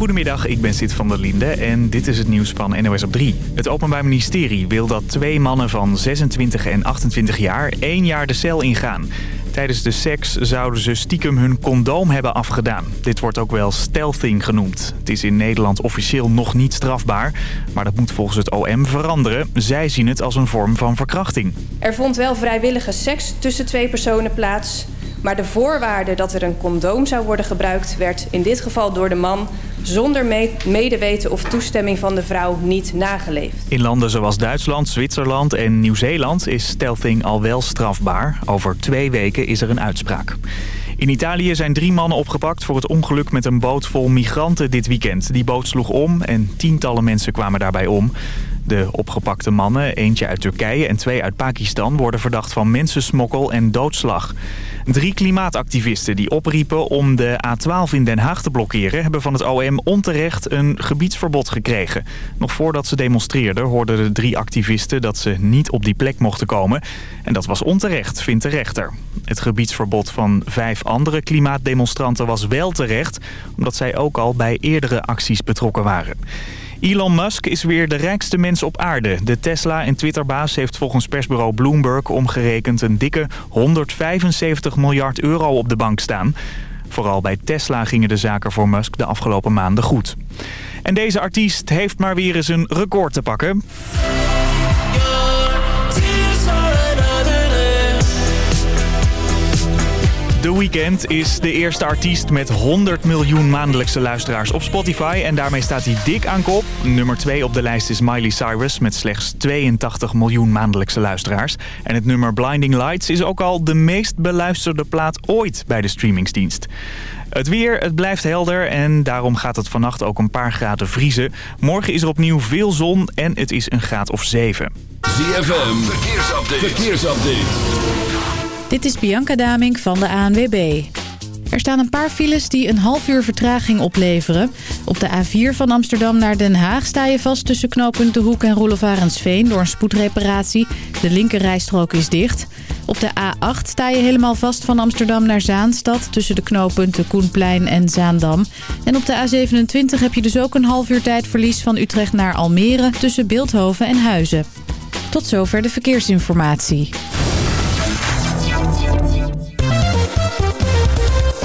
Goedemiddag, ik ben Sid van der Linde en dit is het nieuws van NOS op 3. Het Openbaar Ministerie wil dat twee mannen van 26 en 28 jaar één jaar de cel ingaan. Tijdens de seks zouden ze stiekem hun condoom hebben afgedaan. Dit wordt ook wel stealthing genoemd. Het is in Nederland officieel nog niet strafbaar, maar dat moet volgens het OM veranderen. Zij zien het als een vorm van verkrachting. Er vond wel vrijwillige seks tussen twee personen plaats... Maar de voorwaarde dat er een condoom zou worden gebruikt... werd in dit geval door de man zonder medeweten of toestemming van de vrouw niet nageleefd. In landen zoals Duitsland, Zwitserland en Nieuw-Zeeland is stealthing al wel strafbaar. Over twee weken is er een uitspraak. In Italië zijn drie mannen opgepakt voor het ongeluk met een boot vol migranten dit weekend. Die boot sloeg om en tientallen mensen kwamen daarbij om. De opgepakte mannen, eentje uit Turkije en twee uit Pakistan... worden verdacht van mensensmokkel en doodslag. Drie klimaatactivisten die opriepen om de A12 in Den Haag te blokkeren... hebben van het OM onterecht een gebiedsverbod gekregen. Nog voordat ze demonstreerden hoorden de drie activisten... dat ze niet op die plek mochten komen. En dat was onterecht, vindt de rechter. Het gebiedsverbod van vijf andere klimaatdemonstranten was wel terecht... omdat zij ook al bij eerdere acties betrokken waren. Elon Musk is weer de rijkste mens op aarde. De Tesla- en Twitterbaas heeft volgens persbureau Bloomberg omgerekend een dikke 175 miljard euro op de bank staan. Vooral bij Tesla gingen de zaken voor Musk de afgelopen maanden goed. En deze artiest heeft maar weer eens een record te pakken. The Weeknd is de eerste artiest met 100 miljoen maandelijkse luisteraars op Spotify. En daarmee staat hij dik aan kop. Nummer 2 op de lijst is Miley Cyrus met slechts 82 miljoen maandelijkse luisteraars. En het nummer Blinding Lights is ook al de meest beluisterde plaat ooit bij de streamingsdienst. Het weer, het blijft helder en daarom gaat het vannacht ook een paar graden vriezen. Morgen is er opnieuw veel zon en het is een graad of 7. ZFM, verkeersupdate. verkeersupdate. Dit is Bianca Damink van de ANWB. Er staan een paar files die een half uur vertraging opleveren. Op de A4 van Amsterdam naar Den Haag sta je vast tussen knooppunt De Hoek en Roelof door een spoedreparatie. De linkerrijstrook is dicht. Op de A8 sta je helemaal vast van Amsterdam naar Zaanstad... tussen de knooppunten Koenplein en Zaandam. En op de A27 heb je dus ook een half uur tijdverlies van Utrecht naar Almere... tussen Beeldhoven en Huizen. Tot zover de verkeersinformatie.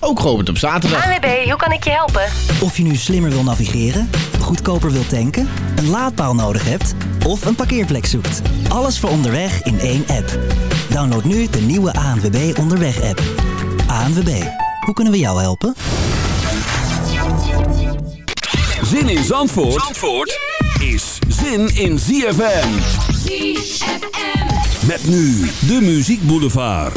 ook geopend op zaterdag. ANWB, hoe kan ik je helpen? Of je nu slimmer wil navigeren goedkoper wilt tanken, een laadpaal nodig hebt of een parkeerplek zoekt. Alles voor onderweg in één app. Download nu de nieuwe ANWB Onderweg app. ANWB, hoe kunnen we jou helpen? Zin in Zandvoort, Zandvoort is zin in ZFM. ZFM. Met nu de Muziek Boulevard.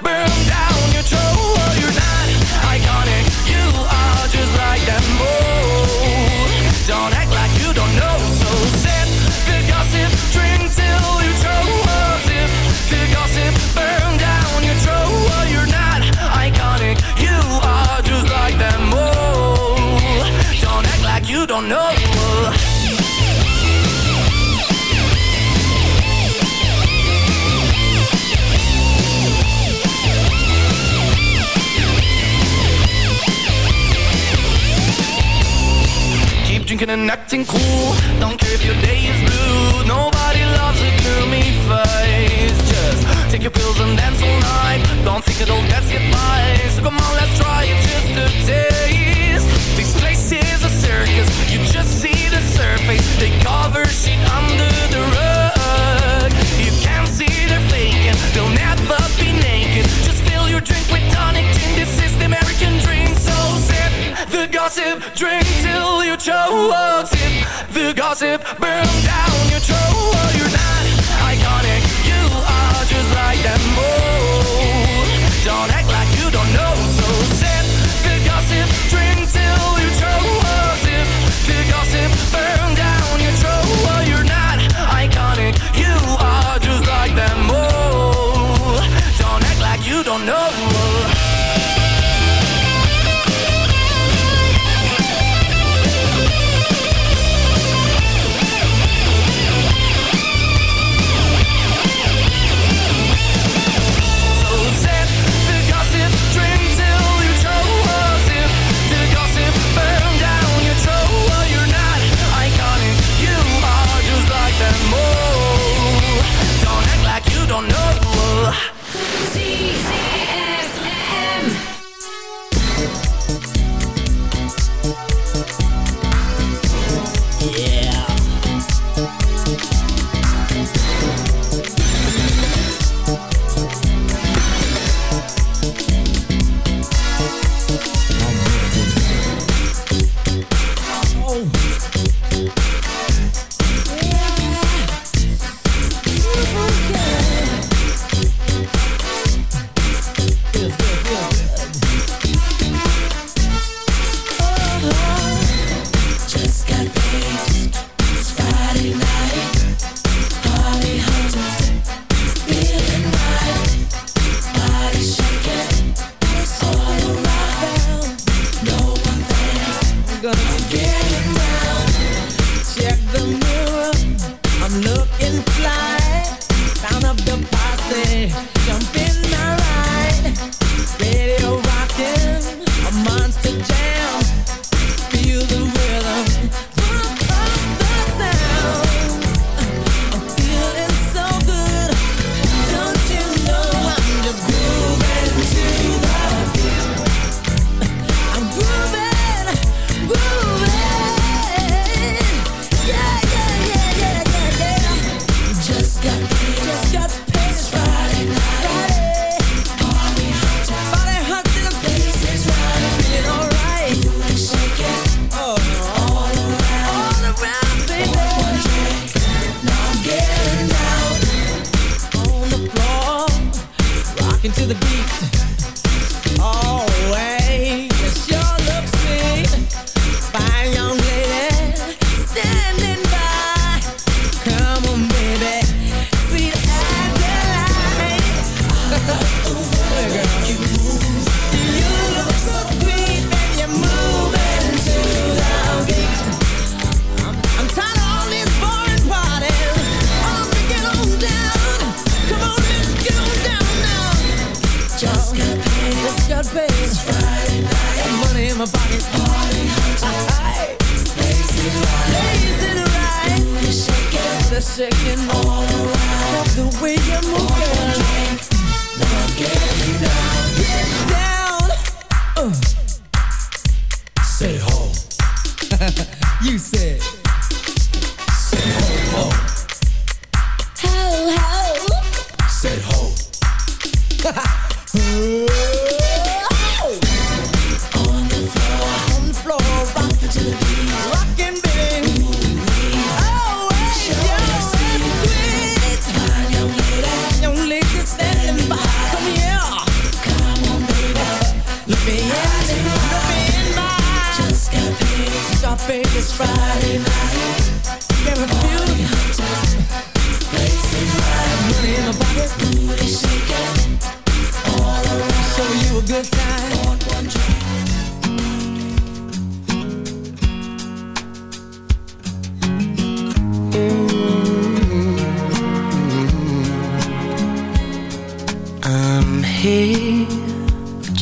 burn drinking and acting cool. Don't care if your day is blue. Nobody loves a gloomy face. Just take your pills and dance all night. Don't think it'll get that's advice So come on, let's try it just a taste. This place is a circus. You just see the surface. They cover shit under the rug. You can't see they're faking. They'll never be naked. Just fill your drink with tonic gin. This is the American dream. So sip the gossip drink the gossip, burn down your trophy. Just got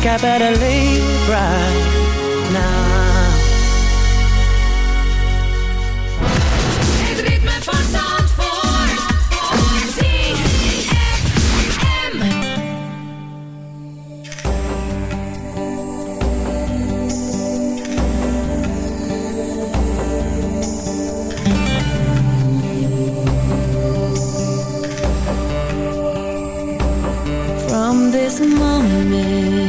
think I better leave right now. From this moment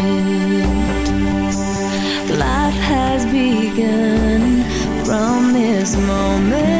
this moment,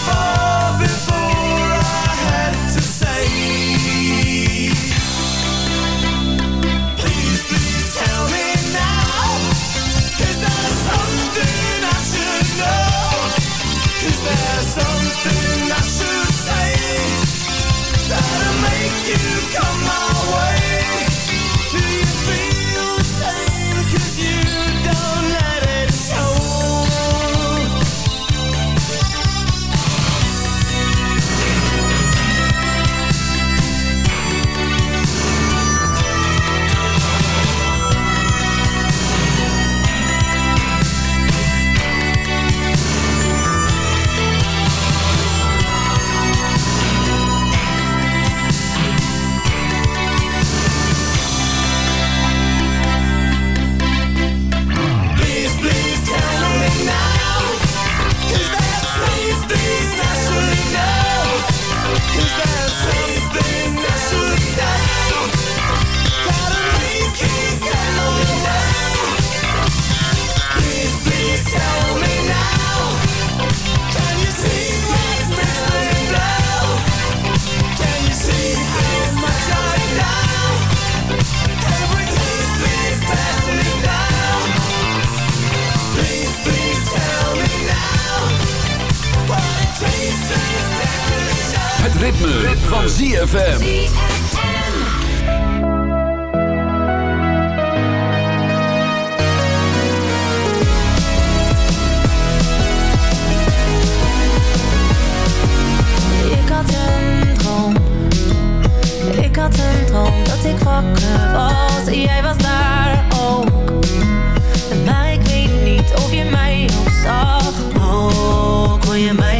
far ritme, ritme. van ZFM. Ik had een droom, ik had een droom dat ik wakker was jij was daar ook. Maar ik weet niet of je mij ook zag, oh, kon je mij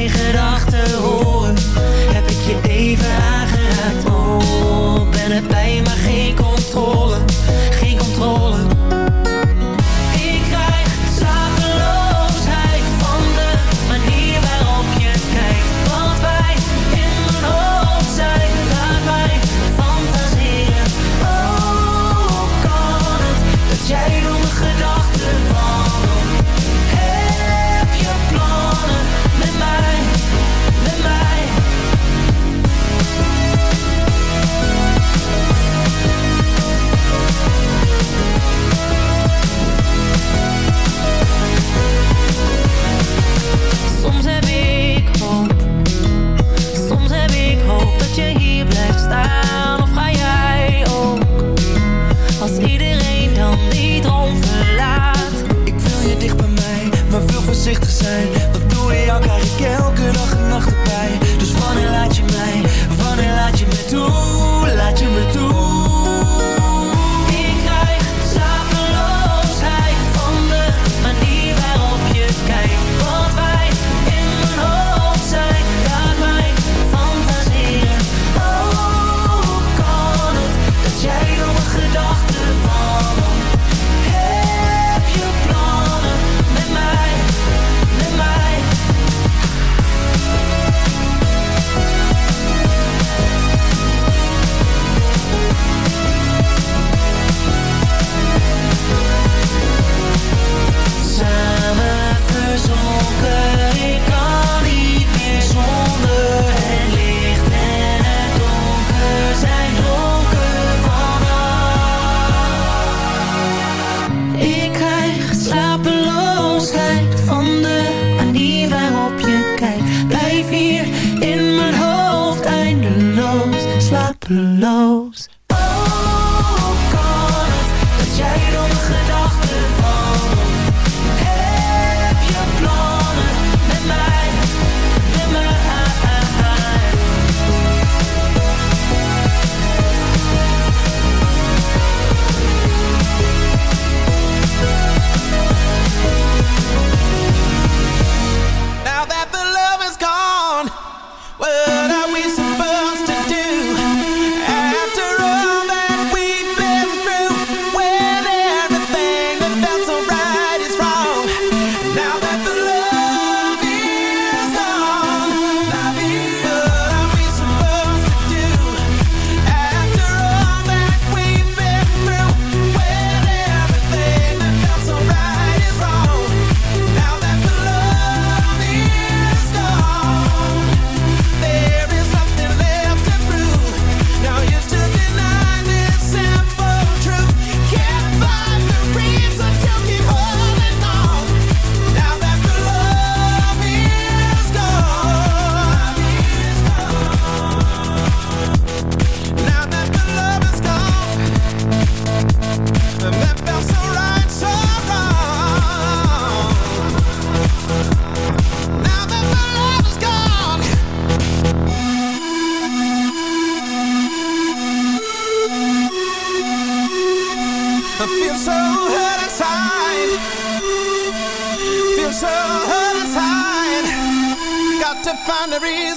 find a reason.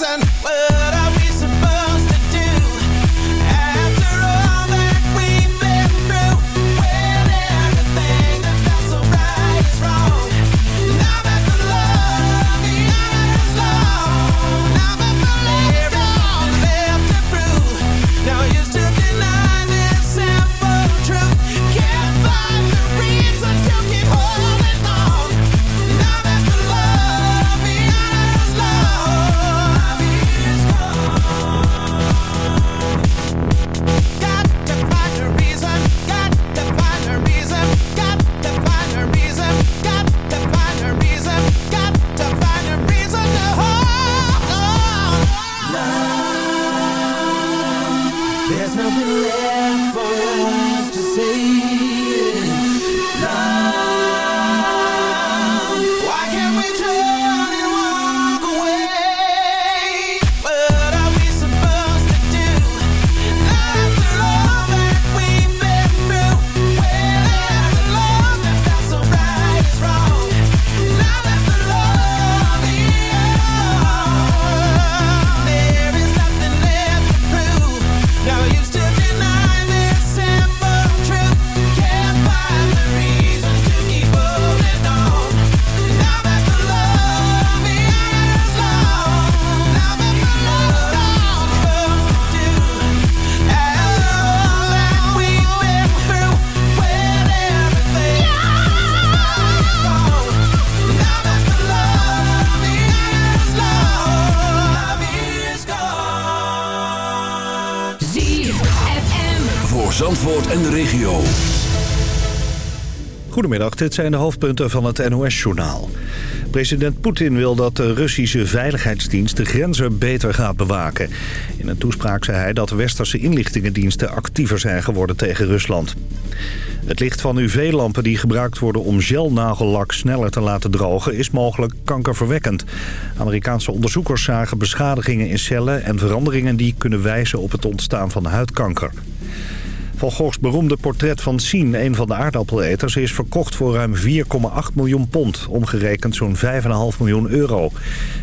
Goedemiddag, dit zijn de hoofdpunten van het NOS-journaal. President Poetin wil dat de Russische Veiligheidsdienst de grenzen beter gaat bewaken. In een toespraak zei hij dat westerse inlichtingendiensten actiever zijn geworden tegen Rusland. Het licht van UV-lampen die gebruikt worden om gelnagellak sneller te laten drogen... is mogelijk kankerverwekkend. Amerikaanse onderzoekers zagen beschadigingen in cellen... en veranderingen die kunnen wijzen op het ontstaan van huidkanker. Van Goghs beroemde portret van Sien, een van de aardappeleters... is verkocht voor ruim 4,8 miljoen pond. Omgerekend zo'n 5,5 miljoen euro.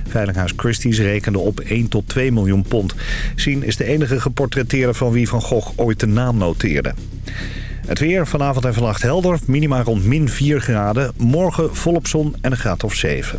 Veilinghuis Christie's rekende op 1 tot 2 miljoen pond. Sien is de enige geportretteerde van wie Van Gogh ooit de naam noteerde. Het weer vanavond en vannacht helder. Minima rond min 4 graden. Morgen volop zon en een graad of 7.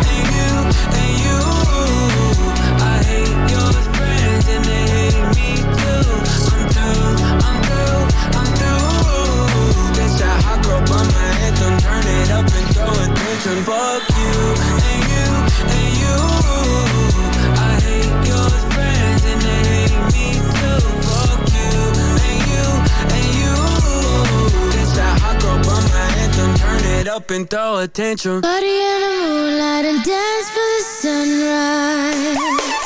up and throw a tantrum. Party in the moonlight and dance for the sunrise.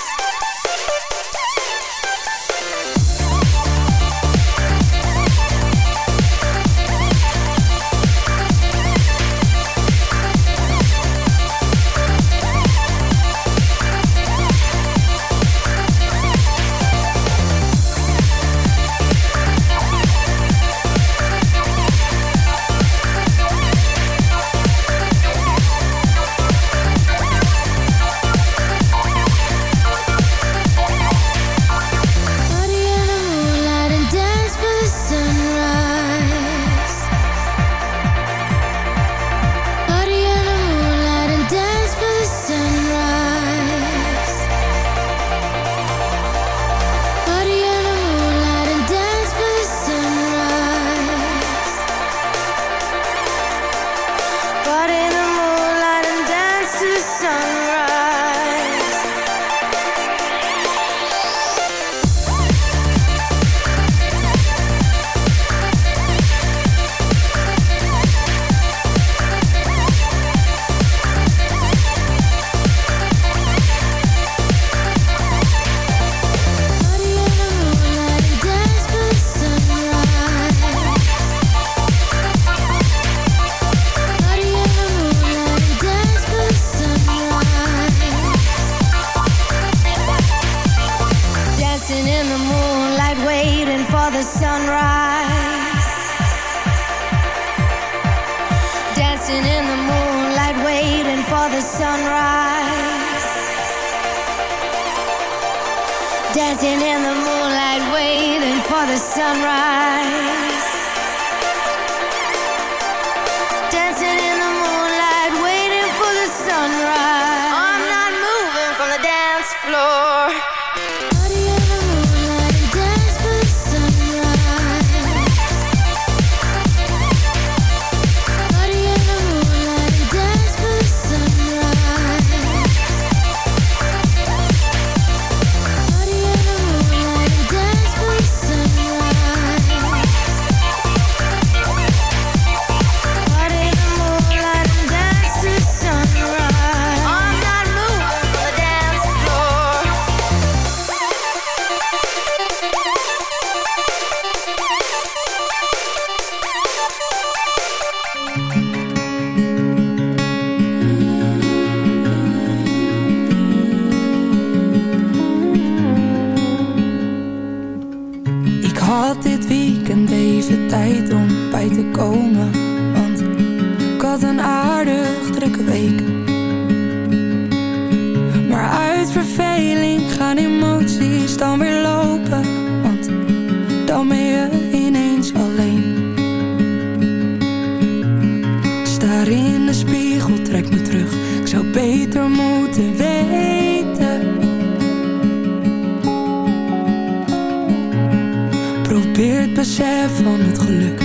Te komen Want ik had een aardig drukke week. Maar uit verveling gaan emoties dan weer lopen Want dan ben je ineens alleen. Staar in de spiegel, trek me terug. Ik zou beter moeten weten. Probeer het besef van het geluk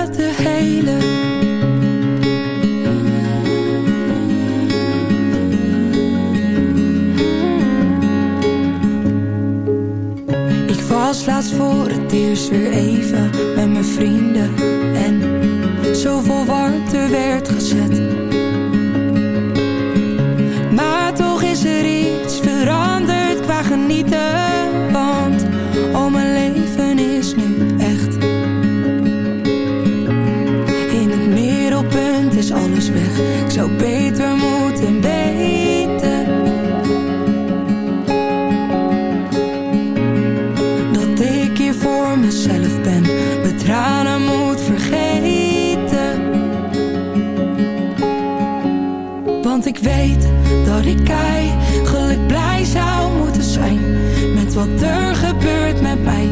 laatst voor het eerst weer even met mijn vrienden. En zoveel warmte werd weet dat ik eigenlijk blij zou moeten zijn met wat er gebeurt met mij.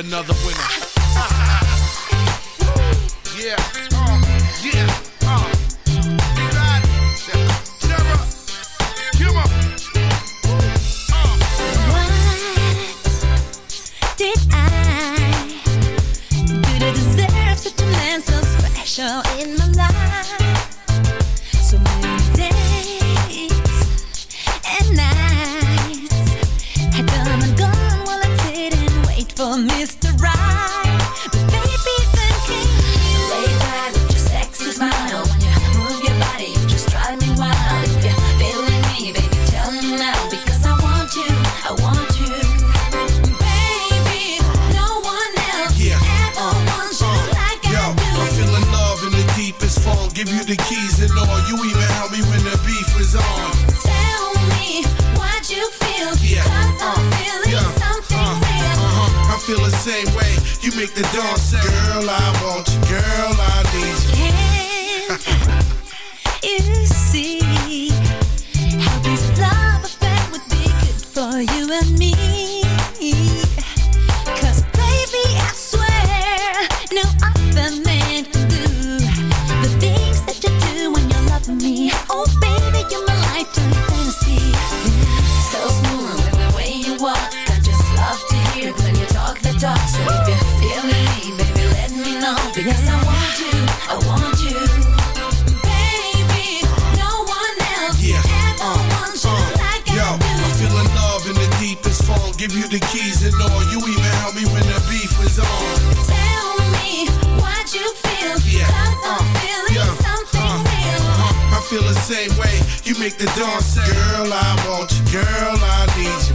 Another winner. yeah,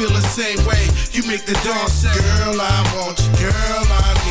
Feel the same way. You make the dawn say, Girl, I want you. Girl, I need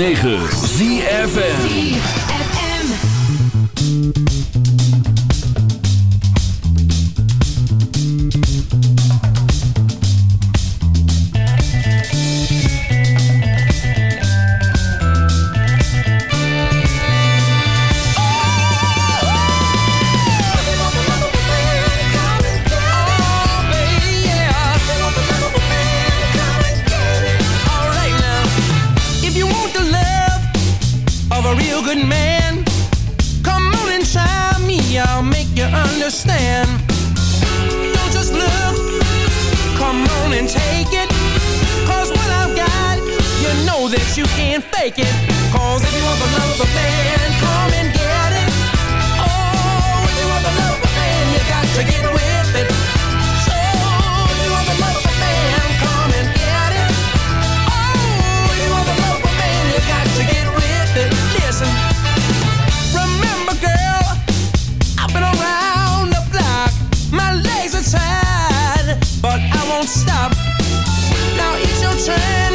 9. second. Cause if you want the love of a man, come and get it. Oh, if you want the love of a man, you got to get with it. So, if you want the love of a man, come and get it. Oh, if you want the love of a man, you got to get with it. Listen. Remember, girl, I've been around the block. My legs are tired, but I won't stop. Now it's your turn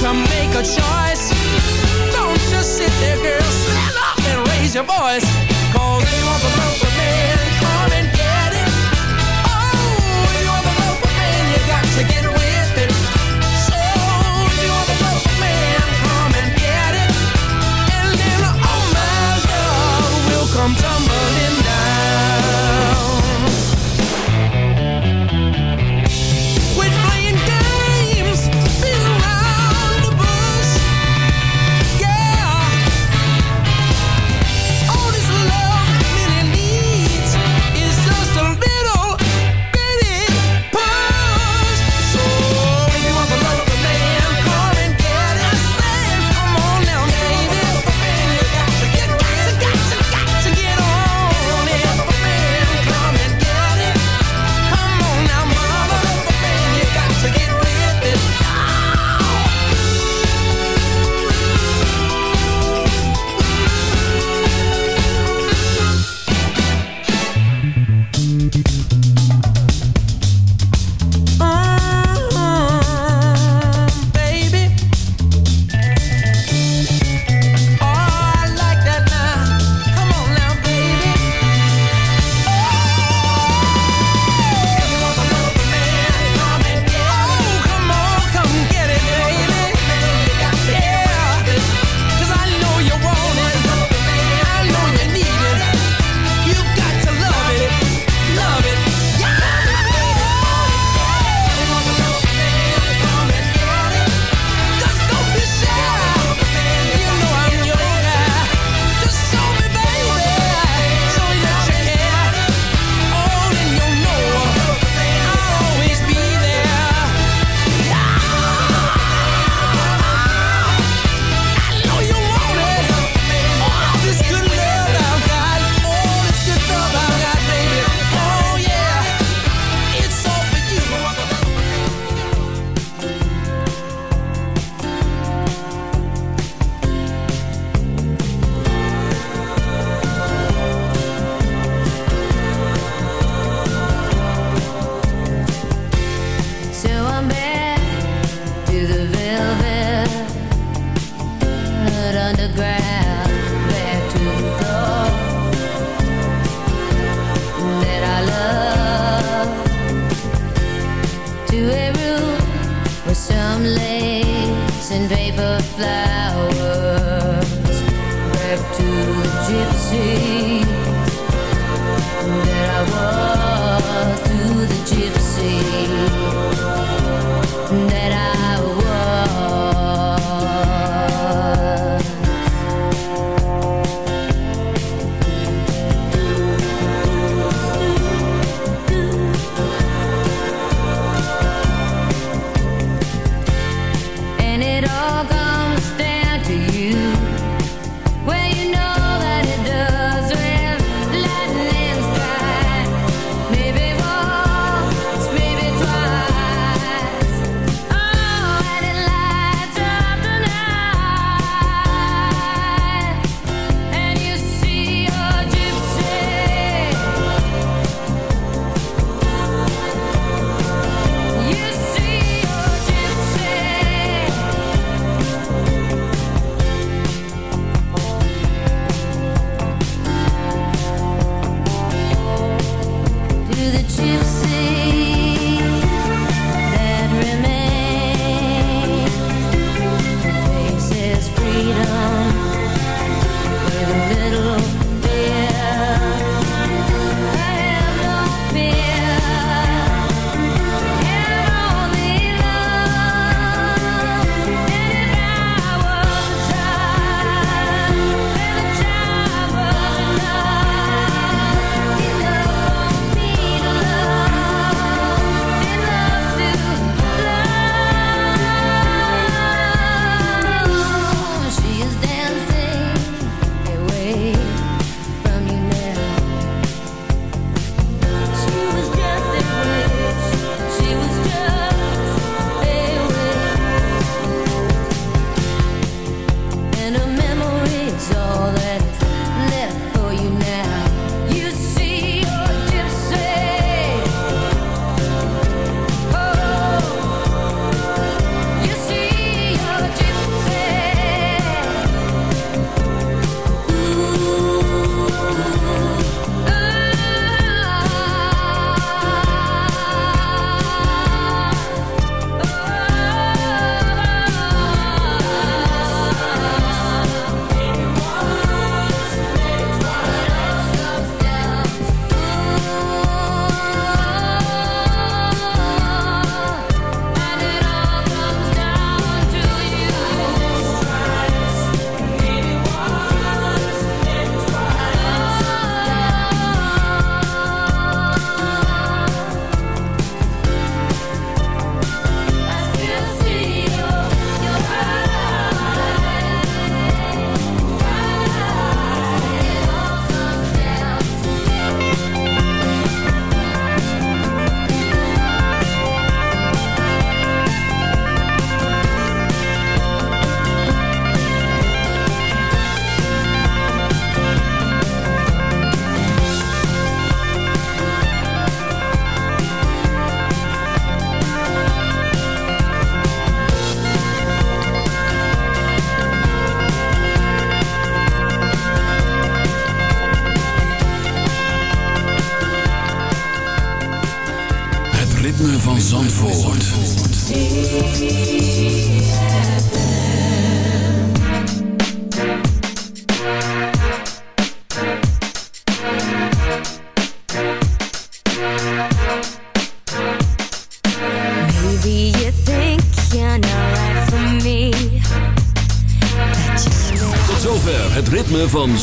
to make a choice sit there, girl, stand up and raise your voice.